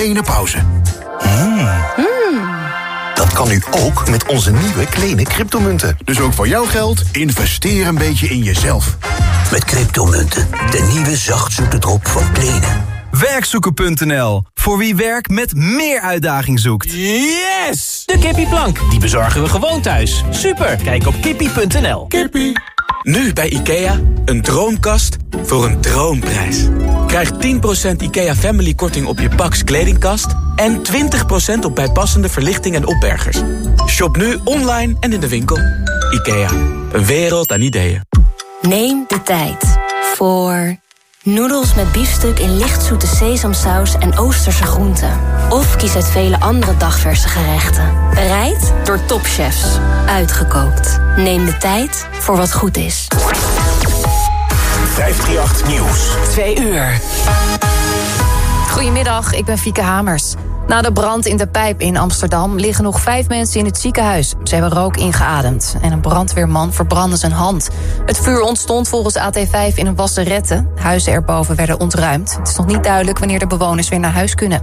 Kleine pauze. Dat kan nu ook met onze nieuwe kleine cryptomunten. Dus ook voor jouw geld, investeer een beetje in jezelf. Met cryptomunten, de nieuwe zachtzoete drop van Kleene. Werkzoeken.nl. Voor wie werk met meer uitdaging zoekt. Yes! De kippieplank. Die bezorgen we gewoon thuis. Super. Kijk op kippie.nl. Kippie. Nu bij IKEA, een droomkast voor een droomprijs. Krijg 10% IKEA Family korting op je Pax kledingkast... en 20% op bijpassende verlichting en opbergers. Shop nu online en in de winkel. IKEA, een wereld aan ideeën. Neem de tijd voor noedels met biefstuk in lichtzoete sesamsaus en oosterse groenten. Of kies uit vele andere dagverse gerechten. Bereid door topchefs. Uitgekookt. Neem de tijd voor wat goed is. 538 Nieuws. Twee uur. Goedemiddag, ik ben Fieke Hamers. Na de brand in de pijp in Amsterdam liggen nog vijf mensen in het ziekenhuis. Ze hebben rook ingeademd en een brandweerman verbrandde zijn hand. Het vuur ontstond volgens AT5 in een wasserette. Huizen erboven werden ontruimd. Het is nog niet duidelijk wanneer de bewoners weer naar huis kunnen.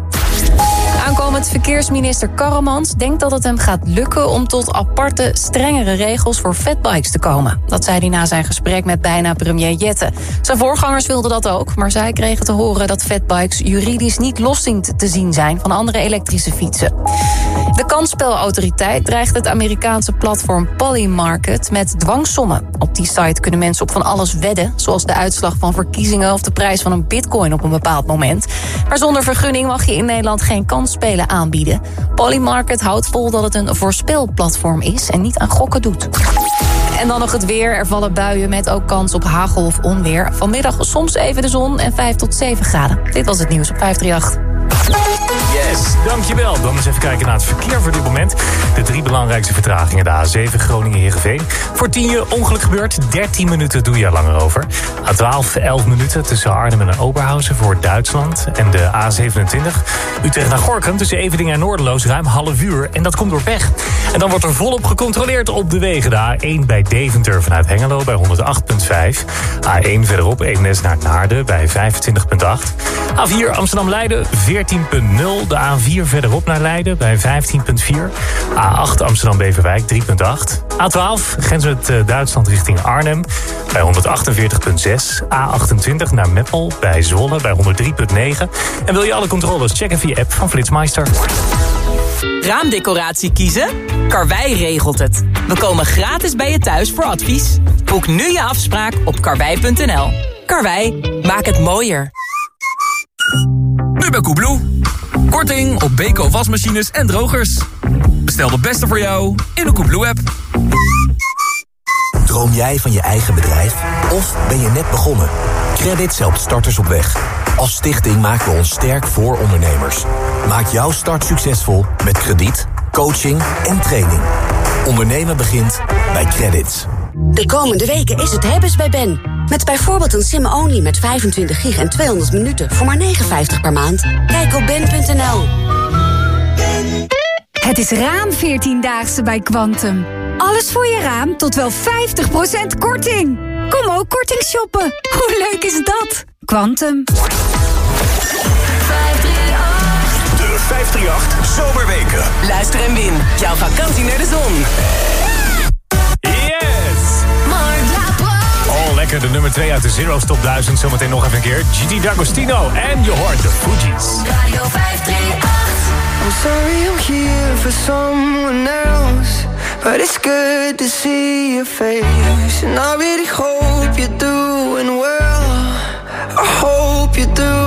Verkeersminister Karremans denkt dat het hem gaat lukken... om tot aparte, strengere regels voor fatbikes te komen. Dat zei hij na zijn gesprek met bijna premier Jette. Zijn voorgangers wilden dat ook, maar zij kregen te horen... dat fatbikes juridisch niet loszien te zien zijn van andere elektrische fietsen. De kansspelautoriteit dreigt het Amerikaanse platform Polymarket met dwangsommen. Op die site kunnen mensen op van alles wedden... zoals de uitslag van verkiezingen of de prijs van een bitcoin op een bepaald moment. Maar zonder vergunning mag je in Nederland geen kansspelen aanbieden. Polymarket houdt vol dat het een voorspelplatform is en niet aan gokken doet. En dan nog het weer. Er vallen buien met ook kans op hagel of onweer. Vanmiddag soms even de zon en 5 tot 7 graden. Dit was het nieuws op 538. Yes, dankjewel. Dan eens even kijken naar het verkeer voor dit moment. De drie belangrijkste vertragingen. De A7 Groningen-Heerenveen. Voor 10 uur ongeluk gebeurt. 13 minuten doe je er langer over. A12 11 minuten tussen Arnhem en Oberhausen voor Duitsland. En de A27 Utrecht naar Gorkum tussen Evening en Noorderloos ruim half uur. En dat komt door pech. En dan wordt er volop gecontroleerd op de wegen. De A1 bij Deventer vanuit Hengelo bij 108.5. A1 verderop Eemnes naar Naarden bij 25.8. A4 Amsterdam-Leiden 14.0. De A4 verderop naar Leiden bij 15.4. A8 Amsterdam-Beverwijk 3.8. A12 grens met eh, Duitsland richting Arnhem bij 148.6. A28 naar Meppel bij Zwolle bij 103.9. En wil je alle controles checken via app van Flitsmeister. Raamdecoratie kiezen? Karwei regelt het. We komen gratis bij je thuis voor advies. Boek nu je afspraak op karwei.nl. Karwei, maak het mooier. Nu bij Koebloe. Korting op Beko wasmachines en drogers. Bestel de beste voor jou in de Koebloe-app. Droom jij van je eigen bedrijf? Of ben je net begonnen? Credits helpt starters op weg. Als stichting maken we ons sterk voor ondernemers. Maak jouw start succesvol met krediet, coaching en training. Ondernemen begint bij Credits. De komende weken is het hebben's bij Ben. Met bijvoorbeeld een sim-only met 25 gig en 200 minuten voor maar 59 per maand. Kijk op ben.nl. Het is raam 14-daagse bij Quantum. Alles voor je raam tot wel 50% korting. Kom ook korting shoppen. Hoe leuk is dat? Quantum. De 538 Zomerweken. Luister en win. Jouw vakantie naar de zon. De nummer 2 uit de Zero's Top 1000. Zometeen nog even een keer. Gigi D'Agostino. En je hoort de Fugees. Radio 538. I'm sorry I'm here for someone else But it's good to see your face And I really hope you're doing well I hope you're doing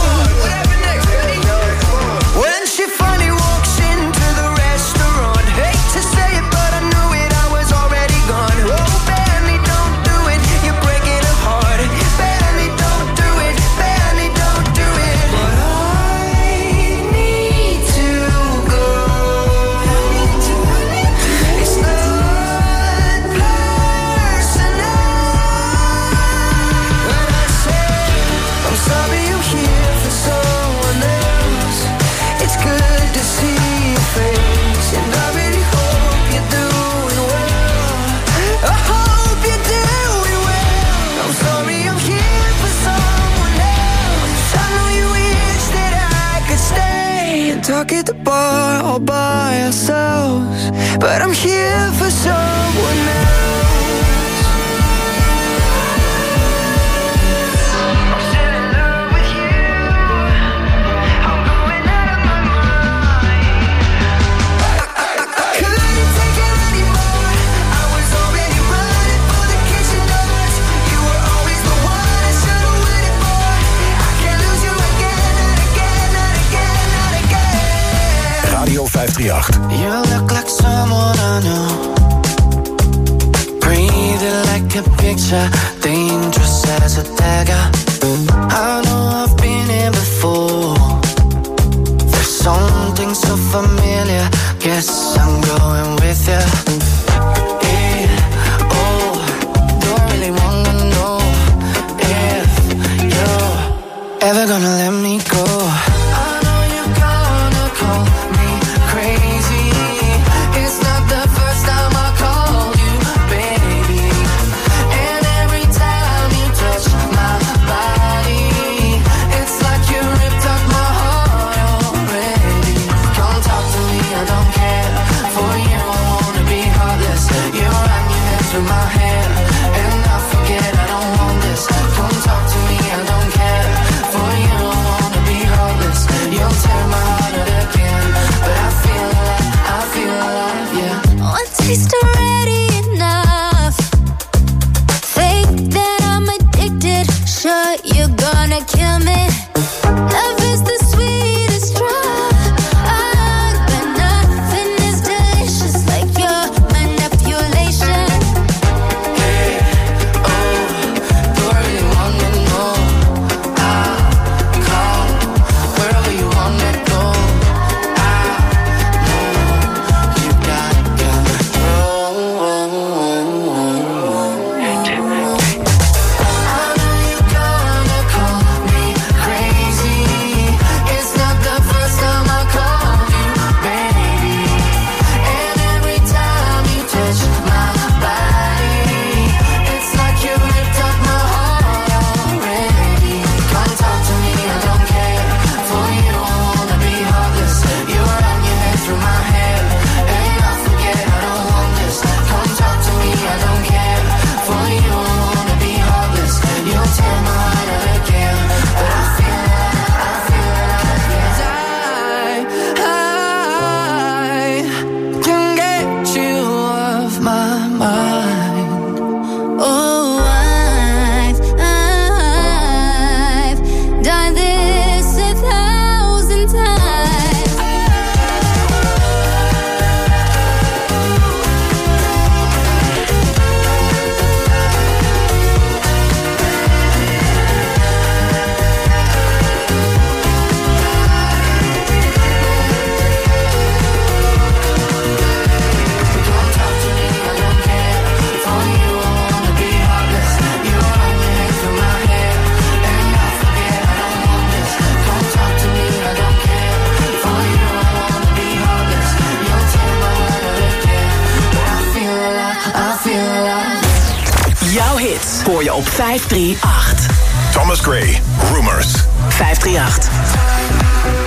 bar all by ourselves. But I'm here for so 8. You look like someone I know. Breathing like a picture, dangerous as a dagger. I know I've been here before. There's something so. 538. Thomas Gray, Rumors. 538.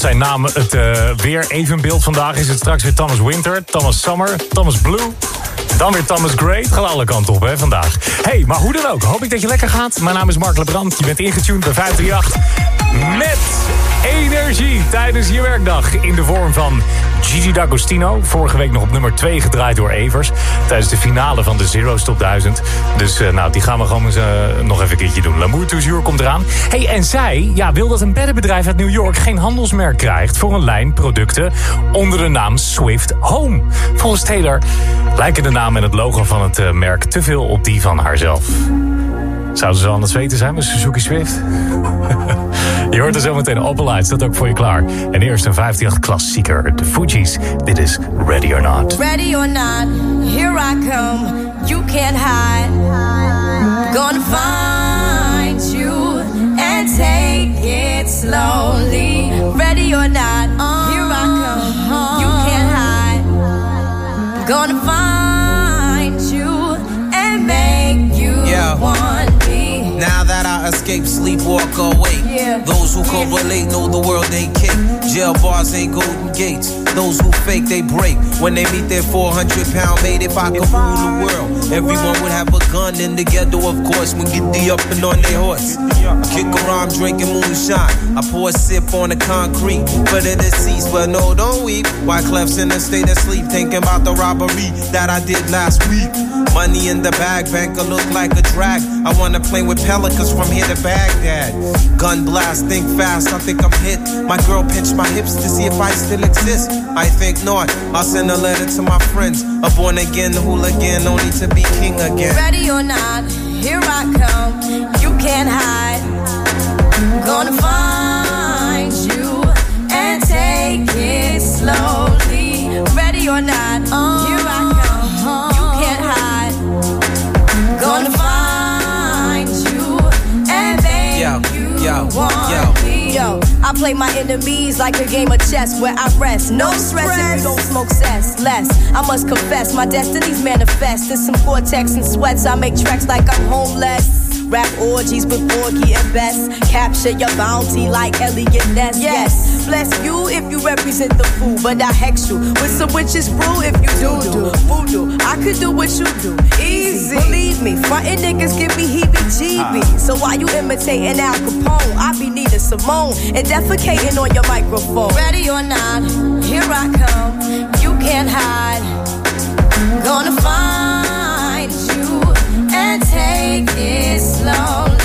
Zijn naam het eh, weer evenbeeld vandaag is het straks weer Thomas Winter, Thomas Summer, Thomas Blue. Dan weer Thomas Gray. Het gaat alle kanten op hè, vandaag. hey, maar hoe dan ook. Hoop ik dat je lekker gaat. Mijn naam is Mark Lebrand. Je bent ingetuned bij 538. Met energie tijdens je werkdag. In de vorm van Gigi D'Agostino. Vorige week nog op nummer 2 gedraaid door Evers. Tijdens de finale van de Zero Stop 1000. Dus eh, nou, die gaan we gewoon eh, nog even een keertje doen. L'amour toujours komt eraan. hey, en zij ja, wil dat een beddenbedrijf uit New York geen handelsmerk krijgt... voor een lijn producten onder de naam Swift Home. Volgens Taylor lijken de naam en het logo van het eh, merk te veel op die van haarzelf. Zouden ze al aan het zweten zijn met Suzuki Swift? je hoort er zometeen Opel Lights, dat ook voor je klaar. En eerst een 58 klassieker, de Fugees. Dit is Ready or Not. Ready or not, here I come. You can't hide. Gonna find you and take it slowly. Ready or not, here I come. You can't hide. Gonna find escape, sleep, walk awake. Yeah. Those who correlate know the world ain't cake. Jail bars ain't golden gates. Those who fake, they break. When they meet their 400 pound mate, if I could rule the world, everyone would have a gun in the ghetto, of course. When get the up and on their horse. I kick around drinking moonshine. I pour a sip on the concrete for the deceased. But no, don't weep. Why Clef's in a state of sleep, thinking about the robbery that I did last week. Money in the bag, banker look like a drag. I wanna play with pelicans from here to Baghdad. Gun blast, think fast, I think I'm hit. My girl pinched my hips to see if I still exist. I think not. I'll send a letter to my friends. A born again hooligan, only to be king again. Ready or not, here I come. You can't hide. Gonna find you and take it slowly. Ready or not, here Yo, yo, yo. I play my enemies like a game of chess where I rest. No stress if you don't smoke cess. Less, I must confess, my destinies manifest. In some cortex and sweats, I make tracks like I'm homeless. Rap orgies with Porgy and Bess. Capture your bounty like Elliot Ness. Yes, bless you if you represent the fool, but I hex you with some witches brew if you do do voodoo. I could do what you do, easy. Believe me, frontin' niggas give me heebie-jeebies. So why you imitating Al Capone? I be needing Simone and defecating on your microphone. Ready or not, here I come. You can't hide. Gonna find you and take it slowly.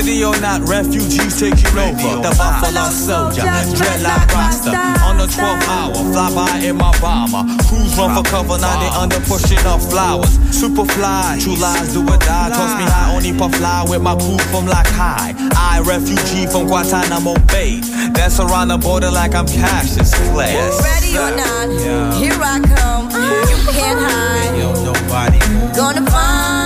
Ready or not, refugees taking over. The Buffalo Soldier, dreadlock roster. On the 12th hour, fly by in my bomber. Crews run for cover, now they under pushing up flowers. Super fly, true lies do or die. Toss me high, only puff fly with my crew from like high. I, refugee from Guantanamo Bay. Dance around the border like I'm Cassius Clay. Ready or not, here I come. You can't hide. Yo, nobody. Gonna find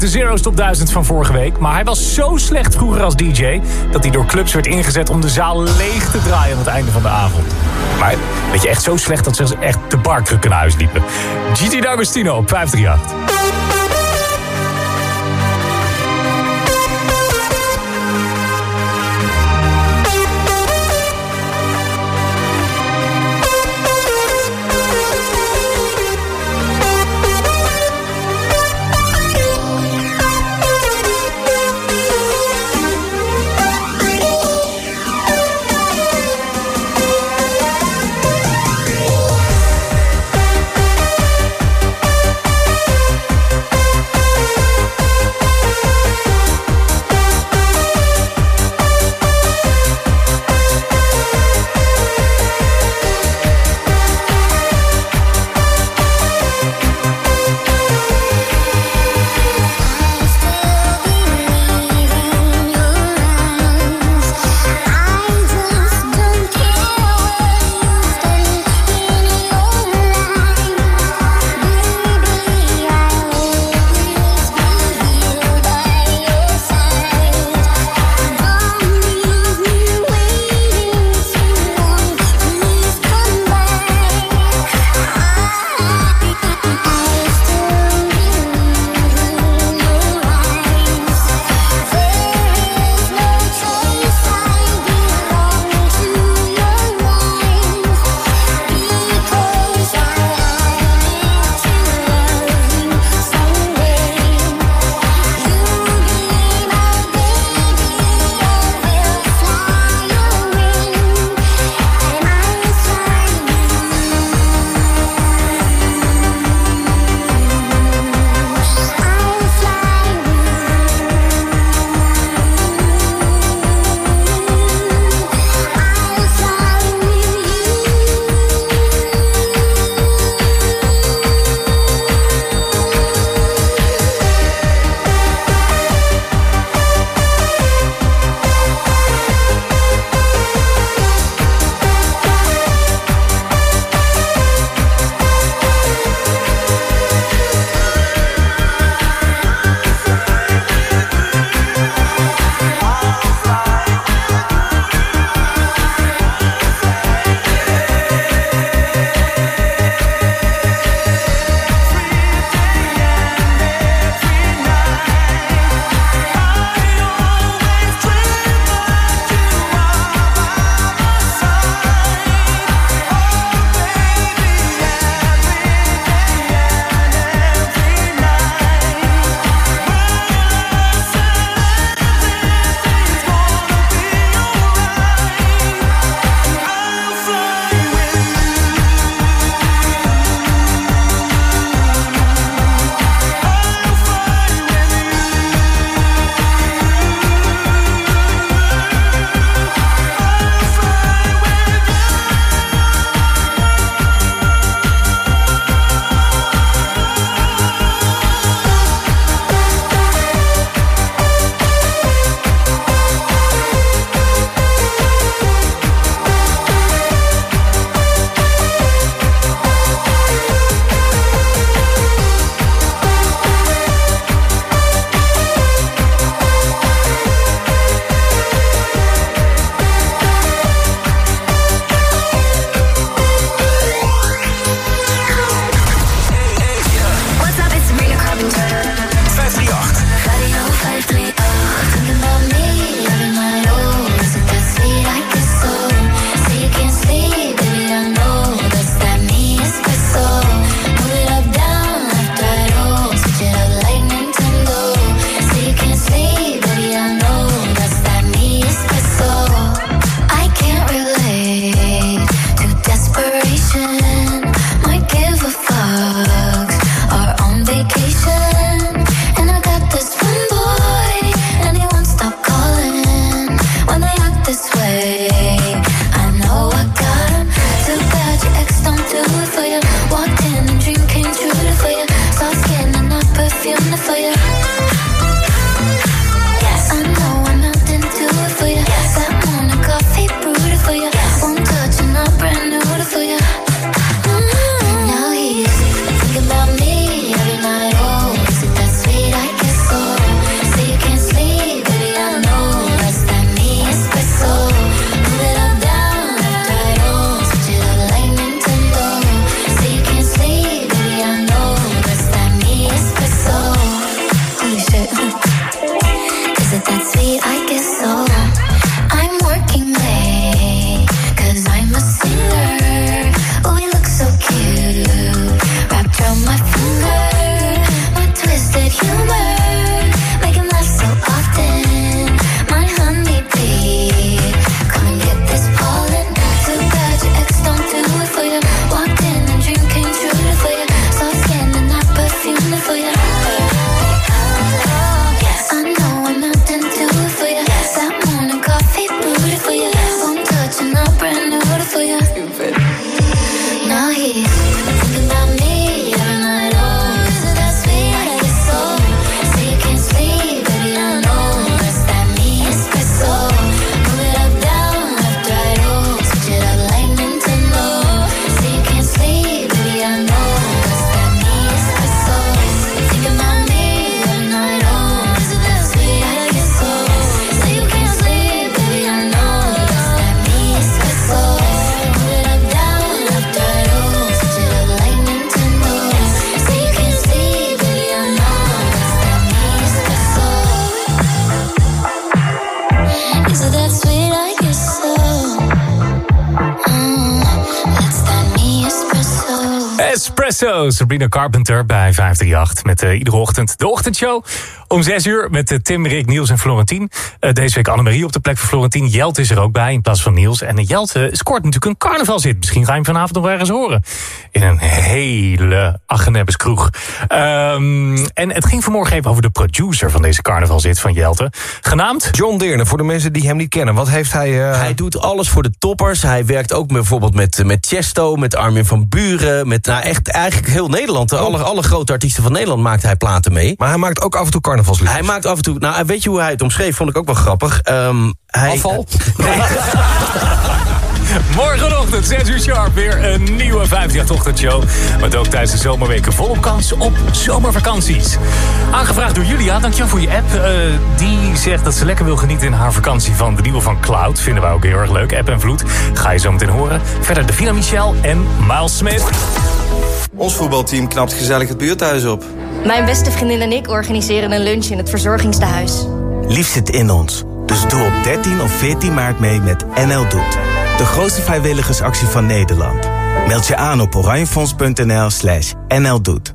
de Zero's Top 1000 van vorige week. Maar hij was zo slecht vroeger als DJ... dat hij door clubs werd ingezet om de zaal leeg te draaien aan het einde van de avond. Maar weet je, echt zo slecht dat ze echt de bar kunnen huisliepen. Gigi D'Agostino op 538. day. Espresso, Sabrina Carpenter bij 538. Met eh, iedere ochtend de ochtendshow. Om 6 uur met eh, Tim, Rick, Niels en Florentien. Eh, deze week Annemarie op de plek van Florentien. Jelte is er ook bij in plaats van Niels. En uh, Jelte scoort natuurlijk een carnavalzit. Misschien ga je hem vanavond nog ergens horen. In een hele Achenebbes kroeg. Ehm, en het ging vanmorgen even over de producer van deze carnavalzit van Jelte. Genaamd? John Deerne, voor de mensen die hem niet kennen. Wat heeft hij... Hij doet alles voor de toppers. Hij werkt ook bijvoorbeeld met, met Chesto, met Armin van Buren. Met nou, echt eigenlijk heel Nederland. Alle, alle grote artiesten van Nederland maakt hij platen mee. Maar hij maakt ook af en toe carnavalsliedjes. Hij maakt af en toe... Nou, weet je hoe hij het omschreef? Vond ik ook wel grappig. Ehm, hij, Afval? Morgenochtend, 6 uur sharp, weer een nieuwe 58-ochtendshow. Met ook tijdens de zomerweken volop kans op zomervakanties. Aangevraagd door Julia, dankjewel voor je app. Eh, die zegt dat ze lekker wil genieten in haar vakantie van de nieuwe van Cloud. Vinden wij ook heel erg leuk. App en Vloed, ga je zo meteen horen. Verder de Vina Michel en Miles Smith. Ons voetbalteam knapt gezellig het buurthuis op. Mijn beste vriendin en ik organiseren een lunch in het verzorgingstehuis. Lief zit in ons. Dus doe op 13 of 14 maart mee met NL Doet. De grootste vrijwilligersactie van Nederland. Meld je aan op oranjefonds.nl slash NL Doet.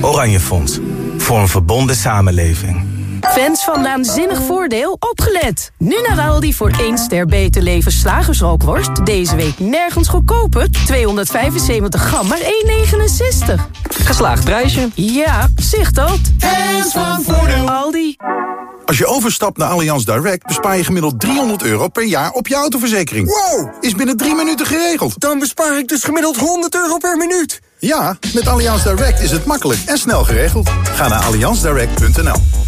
Oranje Fonds. Voor een verbonden samenleving. Fans van Naanzinnig Voordeel, opgelet! Nu naar Aldi voor 1 ster beter leven slagersrookworst. Deze week nergens goedkoper. 275 gram, maar 1,69. Geslaagd prijsje. Ja, zicht dat. Fans van Voordeel. Aldi. Als je overstapt naar Allianz Direct bespaar je gemiddeld 300 euro per jaar op je autoverzekering. Wow! Is binnen drie minuten geregeld. Dan bespaar ik dus gemiddeld 100 euro per minuut. Ja, met Allianz Direct is het makkelijk en snel geregeld. Ga naar allianzdirect.nl.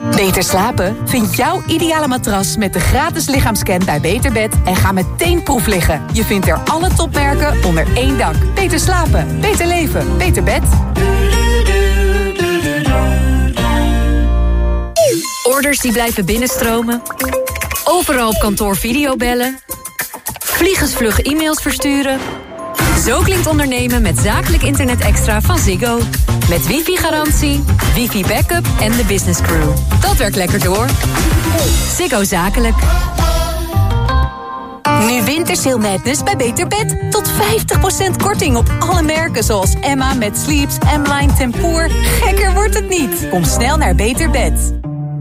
Beter slapen? Vind jouw ideale matras met de gratis lichaamscan bij Beterbed en ga meteen proef liggen. Je vindt er alle topmerken onder één dak. Beter slapen, beter leven, beter bed. Orders die blijven binnenstromen. Overal op kantoor videobellen. Vliegensvlug e-mails versturen. Zo klinkt ondernemen met zakelijk internet extra van Ziggo. Met wifi-garantie, wifi-backup en de business crew. Dat werkt lekker door. Ziggo Zakelijk. Nu Wintersail Madness bij Beter Bed. Tot 50% korting op alle merken zoals Emma met Sleeps, M-Line, Tempoor. Gekker wordt het niet. Kom snel naar Beter Bed.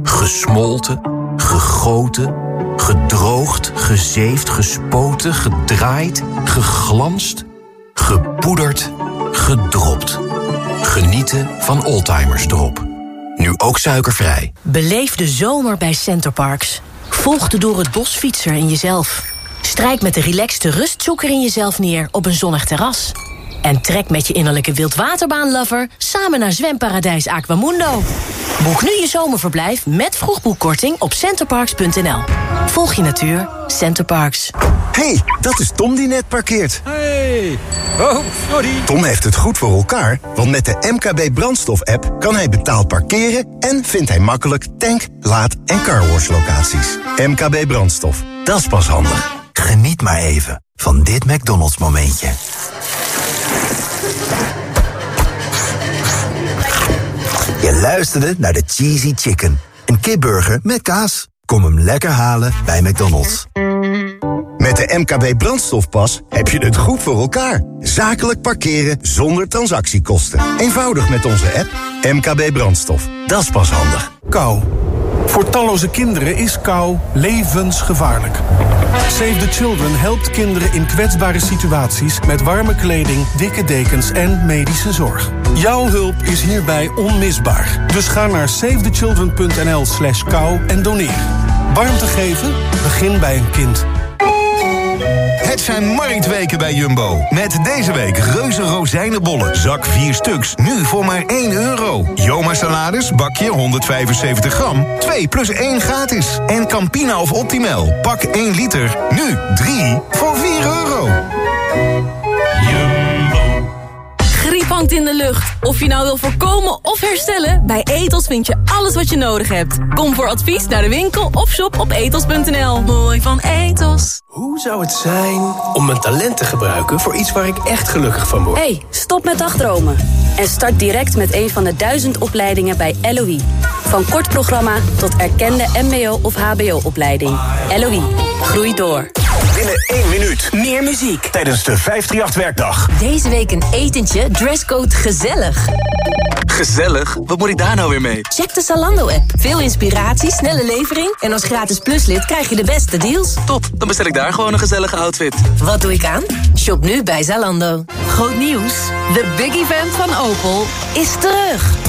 Gesmolten, gegoten, gedroogd, gezeefd, gespoten, gedraaid, geglanst, Gepoederd, gedropt. Genieten van Oldtimers Drop. Nu ook suikervrij. Beleef de zomer bij Centerparks. Volg de door het bos fietser in jezelf. Strijk met de relaxte rustzoeker in jezelf neer op een zonnig terras. En trek met je innerlijke wildwaterbaanlover samen naar zwemparadijs Aquamundo. Boek nu je zomerverblijf met vroegboekkorting op centerparks.nl. Volg je natuur, Centerparks. hey, dat is Tom die net parkeert. Hey. Oh, sorry. Tom heeft het goed voor elkaar, want met de MKB brandstof-app kan hij betaald parkeren en vindt hij makkelijk tank, laad- en carwash-locaties. MKB brandstof, dat is pas handig. Geniet maar even van dit McDonald's momentje. Je luisterde naar de Cheesy Chicken. Een kipburger met kaas. Kom hem lekker halen bij McDonald's. De MKB brandstofpas heb je het goed voor elkaar. Zakelijk parkeren zonder transactiekosten. Eenvoudig met onze app MKB Brandstof. Dat is pas handig. Kou. Voor talloze kinderen is kou levensgevaarlijk. Save the Children helpt kinderen in kwetsbare situaties... met warme kleding, dikke dekens en medische zorg. Jouw hulp is hierbij onmisbaar. Dus ga naar savethechildren.nl slash kou en doneer. Warmte geven? Begin bij een kind. Het zijn marktweken bij Jumbo. Met deze week reuze rozijnenbollen, zak 4 stuks, nu voor maar 1 euro. Joma salades, bakje 175 gram, 2 plus 1 gratis. En Campina of Optimal, pak 1 liter, nu 3 voor 4 euro. Hangt in de lucht. Of je nou wil voorkomen of herstellen, bij Etos vind je alles wat je nodig hebt. Kom voor advies naar de winkel of shop op etos.nl. Mooi van Etos. Hoe zou het zijn om mijn talent te gebruiken voor iets waar ik echt gelukkig van word? hey, stop met dagdromen. En start direct met een van de duizend opleidingen bij LOE. Van kort programma tot erkende mbo- of hbo-opleiding. LOE, groei door. Binnen 1 minuut. Meer muziek. Tijdens de 538-werkdag. Deze week een etentje, dresscode gezellig. Gezellig? Wat moet ik daar nou weer mee? Check de Zalando-app. Veel inspiratie, snelle levering... en als gratis pluslid krijg je de beste deals. Top, dan bestel ik daar gewoon een gezellige outfit. Wat doe ik aan? Shop nu bij Zalando. Groot nieuws. De big event van Opel is terug.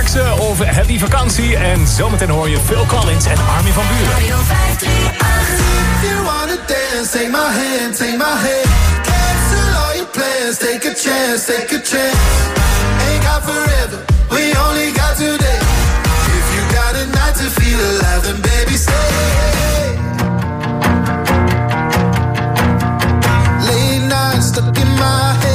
Werk ze of heb die vakantie. En zometeen hoor je Phil Collins en Armin van Buren. you wanna dance, take my hand, take my hand. Cancel all your plans, take a chance, take a chance. Ain't got forever, we only got today. If you got a night to feel alive, then baby stay. Late nights stuck in my head,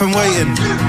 from waiting.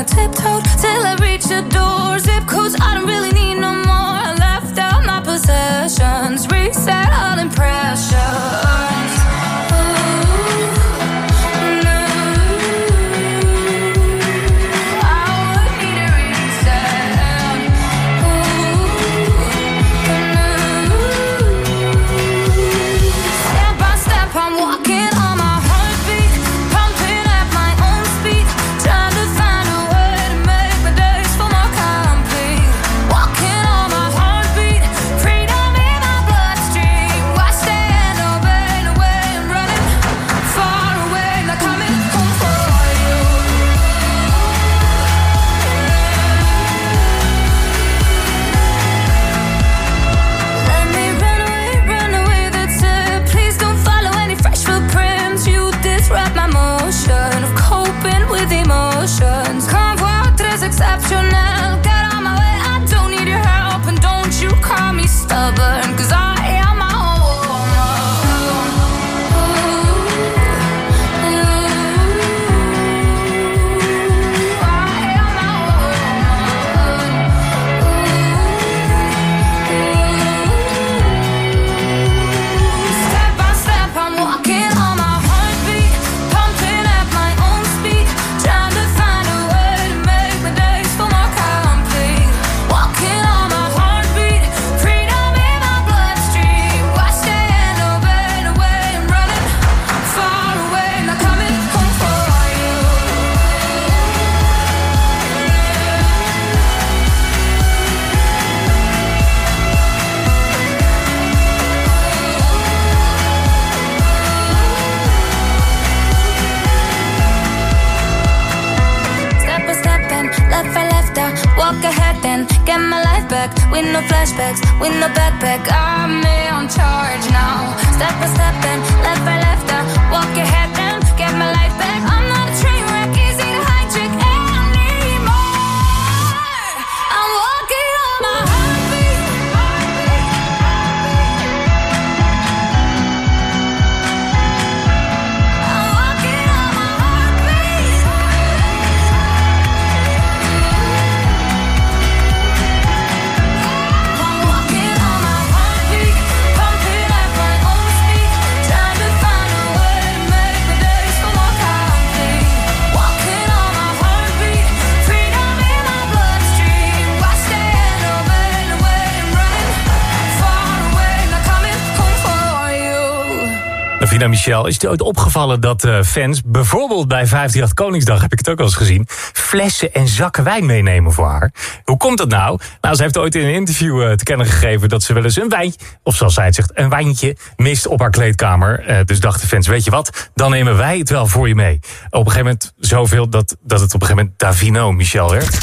I tiptoed till I reach the door. Zip codes I don't really need no more. I left out my possessions. Reset all impressions. With no flashbacks, with no backpack. I'm Michel, is het ooit opgevallen dat eh, fans, bijvoorbeeld bij 538 Koningsdag, heb ik het ook al eens gezien, flessen en zakken wijn meenemen voor haar? Hoe komt dat nou? Nou, ze heeft ooit in een interview eh, te kennen gegeven dat ze wel eens een wijn, of zoals zij het zegt, een wijntje mist op haar kleedkamer. Eh, dus dachten fans, weet je wat, dan nemen wij het wel voor je mee. Op een gegeven moment zoveel dat, dat het op een gegeven moment Davino Michel werd.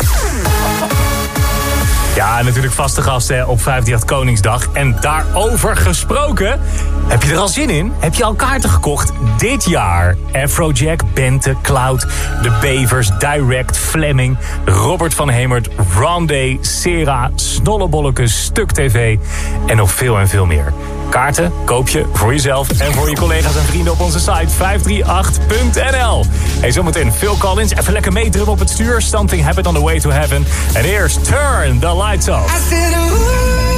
Ja, natuurlijk vaste gasten op 538 Koningsdag. En daarover gesproken, heb je er al zin in? Heb je al kaarten gekocht dit jaar? Afrojack, Bente, Cloud, De Bevers, Direct, Fleming... Robert van Hemert, Rondé, Sera, Snollebollekes, Stuk TV... en nog veel en veel meer. Kaarten koop je voor jezelf en voor je collega's en vrienden op onze site 538.nl. Hey, zometeen Phil Collins. Even lekker meedrummen op het stuur. Something happened on the way to heaven. En eerst Turn the Lights Off.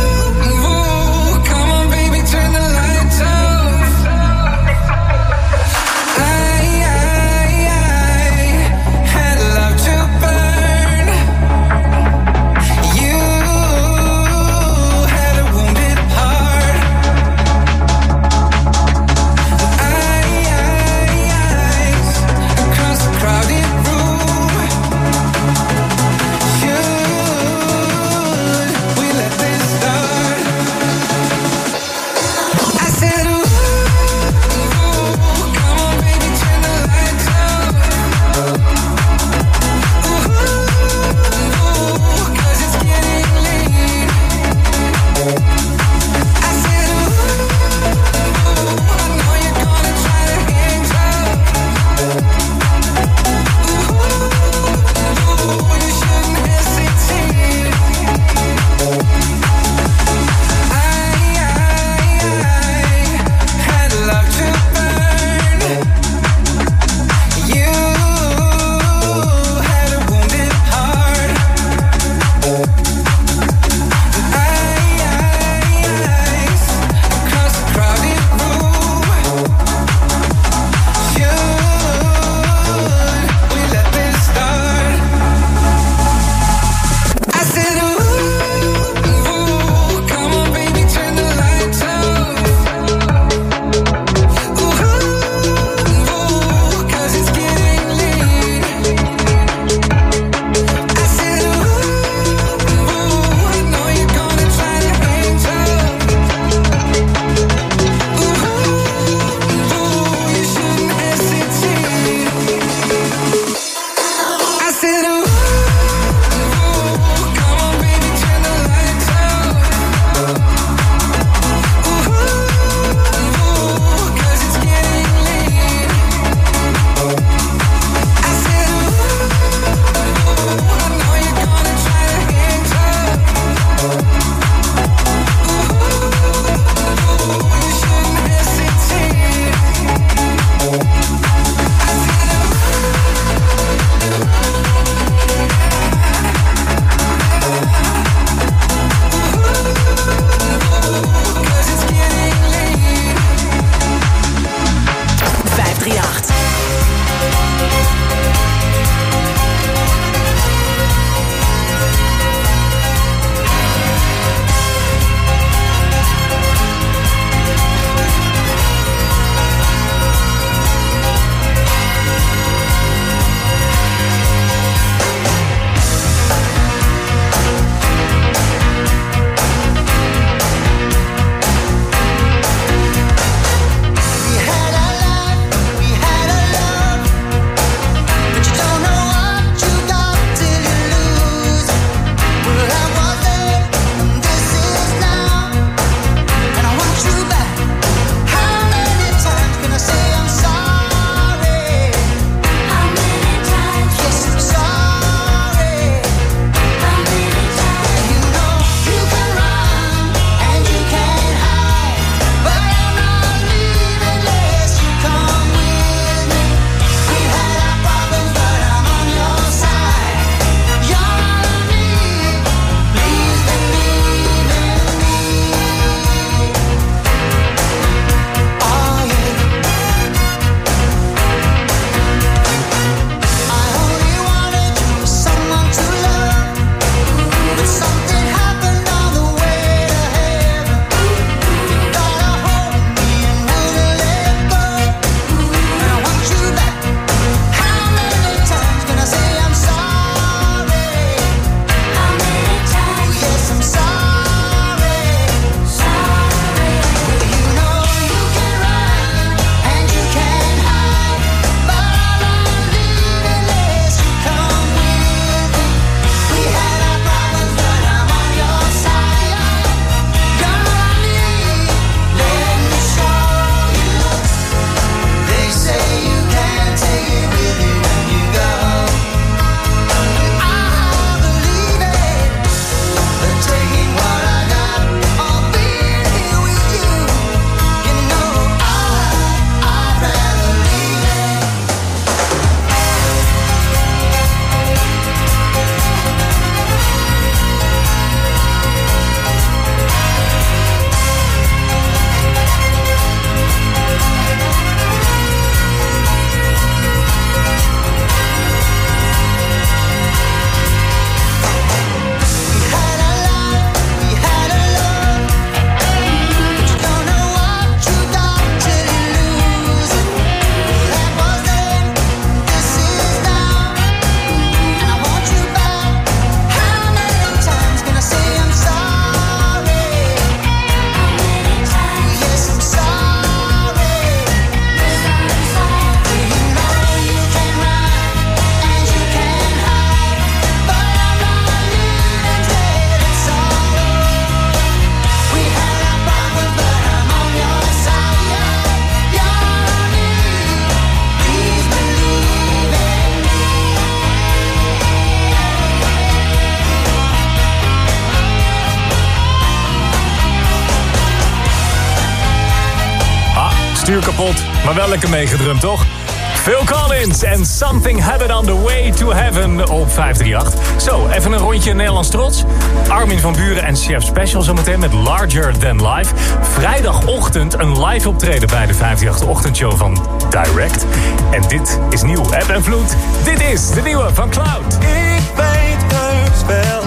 Maar wel lekker meegedrumd, toch? Phil Collins en Something Habit on the Way to Heaven op 538. Zo, even een rondje Nederlands trots. Armin van Buren en Chef Special zometeen met Larger Than Life. Vrijdagochtend een live optreden bij de 538-ochtendshow van Direct. En dit is nieuw, App en Vloed. Dit is de nieuwe van Cloud. Ik weet heus wel,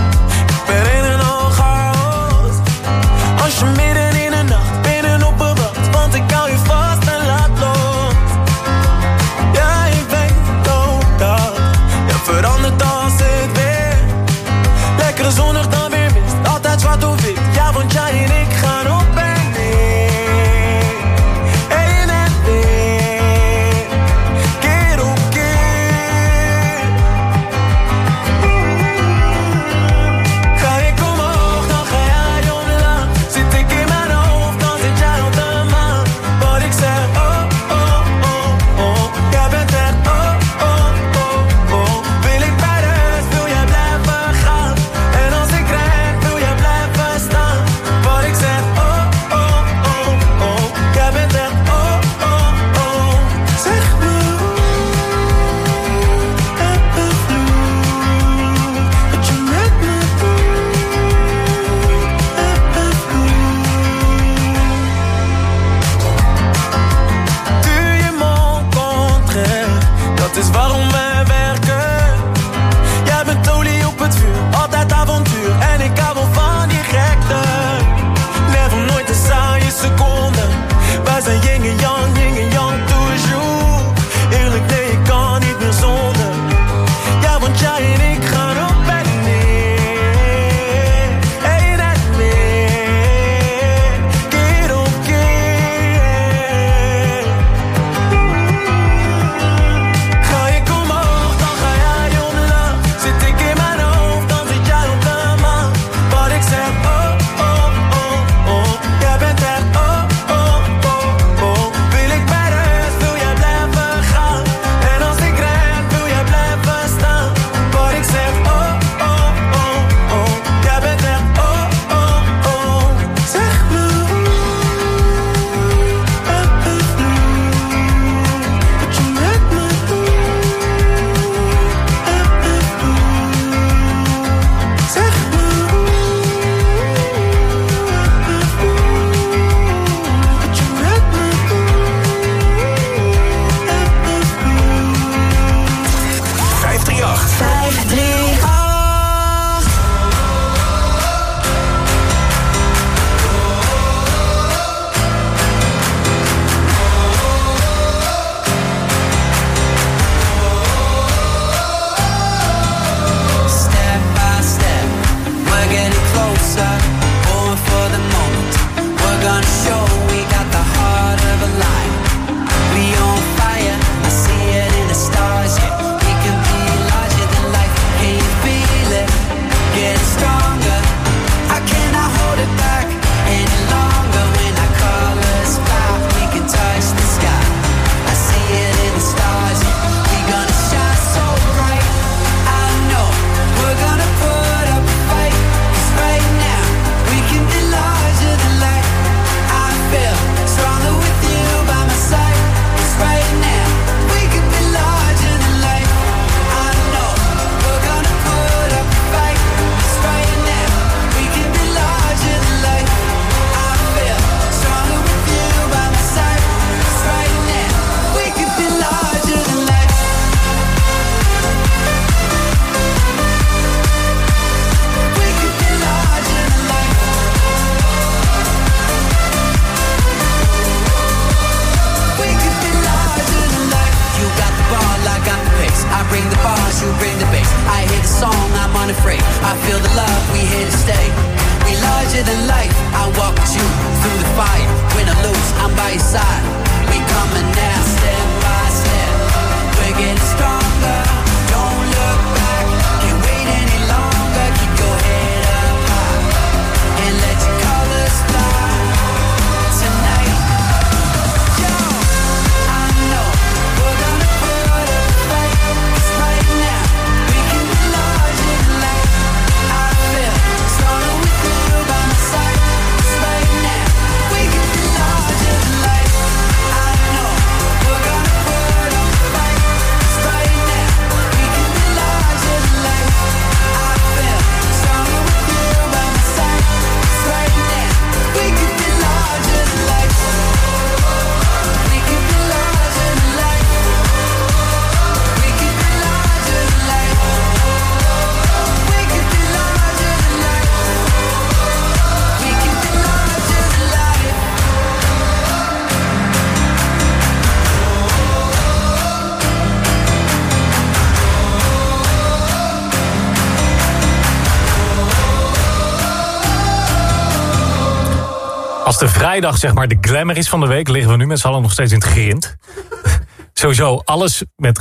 vrijdag zeg maar de glamour is van de week... liggen we nu met z'n allen nog steeds in het grind. Sowieso, alles met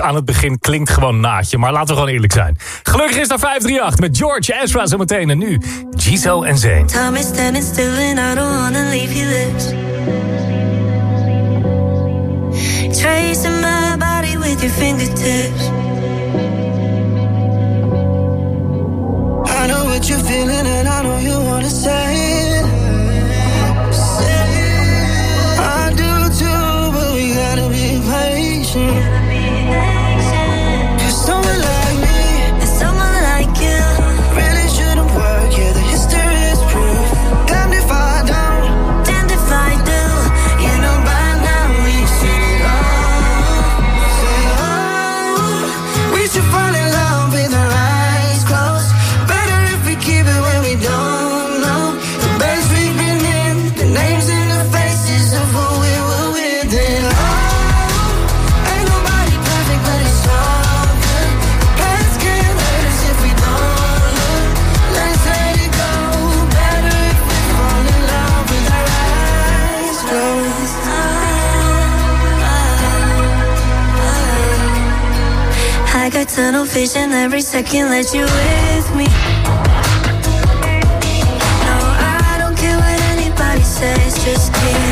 aan het begin klinkt gewoon naadje. Maar laten we gewoon eerlijk zijn. Gelukkig is daar 538 met George Ezra zometeen. En nu Gizo en Zane. Time is standing still and I don't wanna leave you this. Tracing my body with your fingertips. I know what you're feeling and I know you wanna say it. ocean vision every second that you're with me. No, I don't care what anybody says, just kiss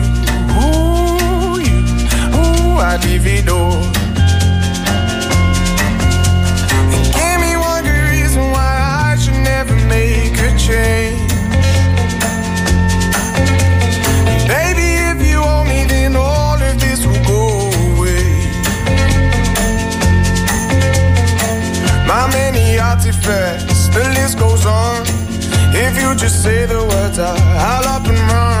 ooh, I'd leave it all. And give me one good reason why I should never make a change. Baby, if you owe me, then all of this will go away. My many artifacts, the list goes on. If you just say the words, I- I'll up and run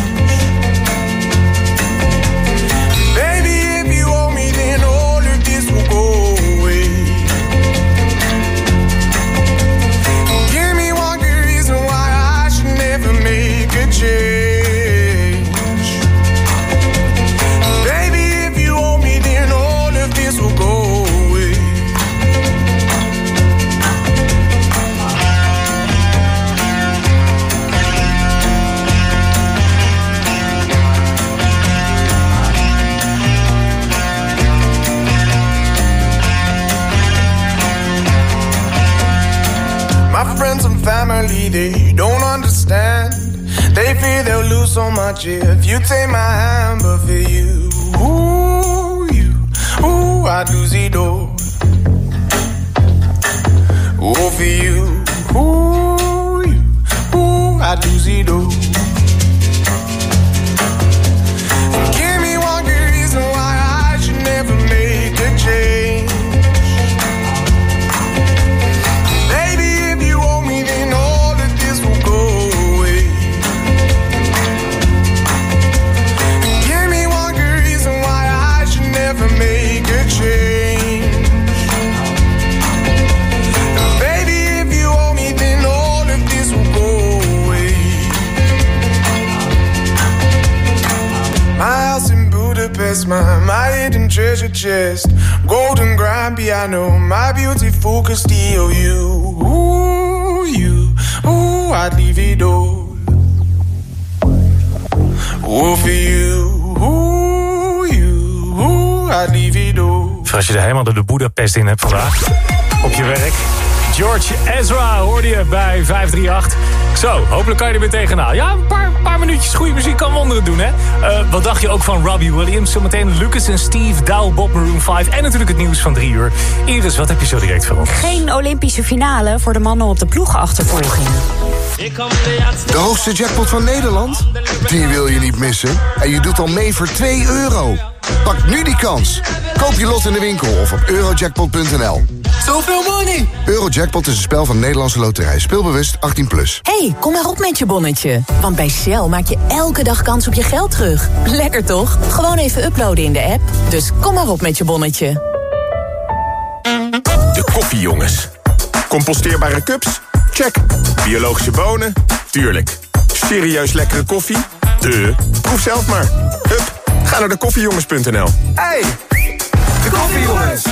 Nigeria in hebt vandaag. Op je werk. George Ezra hoorde je bij 538. Zo, hopelijk kan je er weer tegenaan. Ja, een paar, paar minuutjes goede muziek kan wonderen doen, hè? Eh, wat dacht je ook van Robbie Williams? Zometeen Lucas en Steve, Douwe Bob, Maroon 5... en natuurlijk het nieuws van drie uur. Iris, wat heb je zo direct voor ons? Geen Olympische finale voor de mannen op de ploegachtervolging. De hoogste jackpot van Nederland? Die wil je niet missen. En je doet al mee voor 2 euro. Pak nu die kans. Koop je lot in de winkel of op eurojackpot.nl. Zoveel money! Eurojackpot is een spel van Nederlandse Loterij. Speelbewust 18+. Plus. hey, kom maar op met je bonnetje. Want bij Shell maak je elke dag kans op je geld terug. Lekker toch? Gewoon even uploaden in de app. Dus kom maar op met je bonnetje. De koffiejongens. Composteerbare cups? Check. Biologische bonen? Tuurlijk. Serieus lekkere koffie? De. Proef zelf maar. Ga naar de koffiejongens.nl. Hey, de koffiejongens!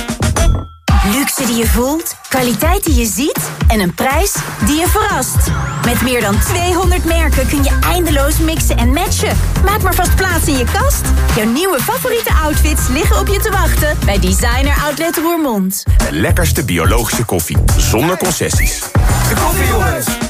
Luxe die je voelt, kwaliteit die je ziet en een prijs die je verrast. Met meer dan 200 merken kun je eindeloos mixen en matchen. Maak maar vast plaats in je kast. Jouw nieuwe favoriete outfits liggen op je te wachten bij Designer Outlet Roermond. De lekkerste biologische koffie. Zonder concessies. De koffiejongens!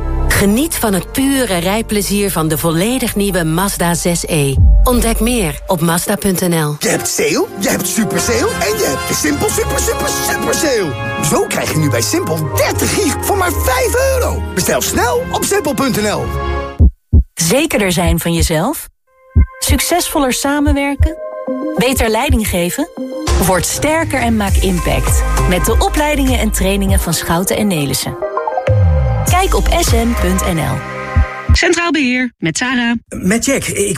Geniet van het pure rijplezier van de volledig nieuwe Mazda 6e. Ontdek meer op Mazda.nl. Je hebt sale, je hebt super sale en je hebt de Simpel super super super sale. Zo krijg je nu bij Simpel 30 gig voor maar 5 euro. Bestel snel op simpel.nl. Zekerder zijn van jezelf? Succesvoller samenwerken? Beter leiding geven? Word sterker en maak impact. Met de opleidingen en trainingen van Schouten en Nelissen. Kijk op sn.nl. Centraal Beheer, met Sarah. Met Jack. Ik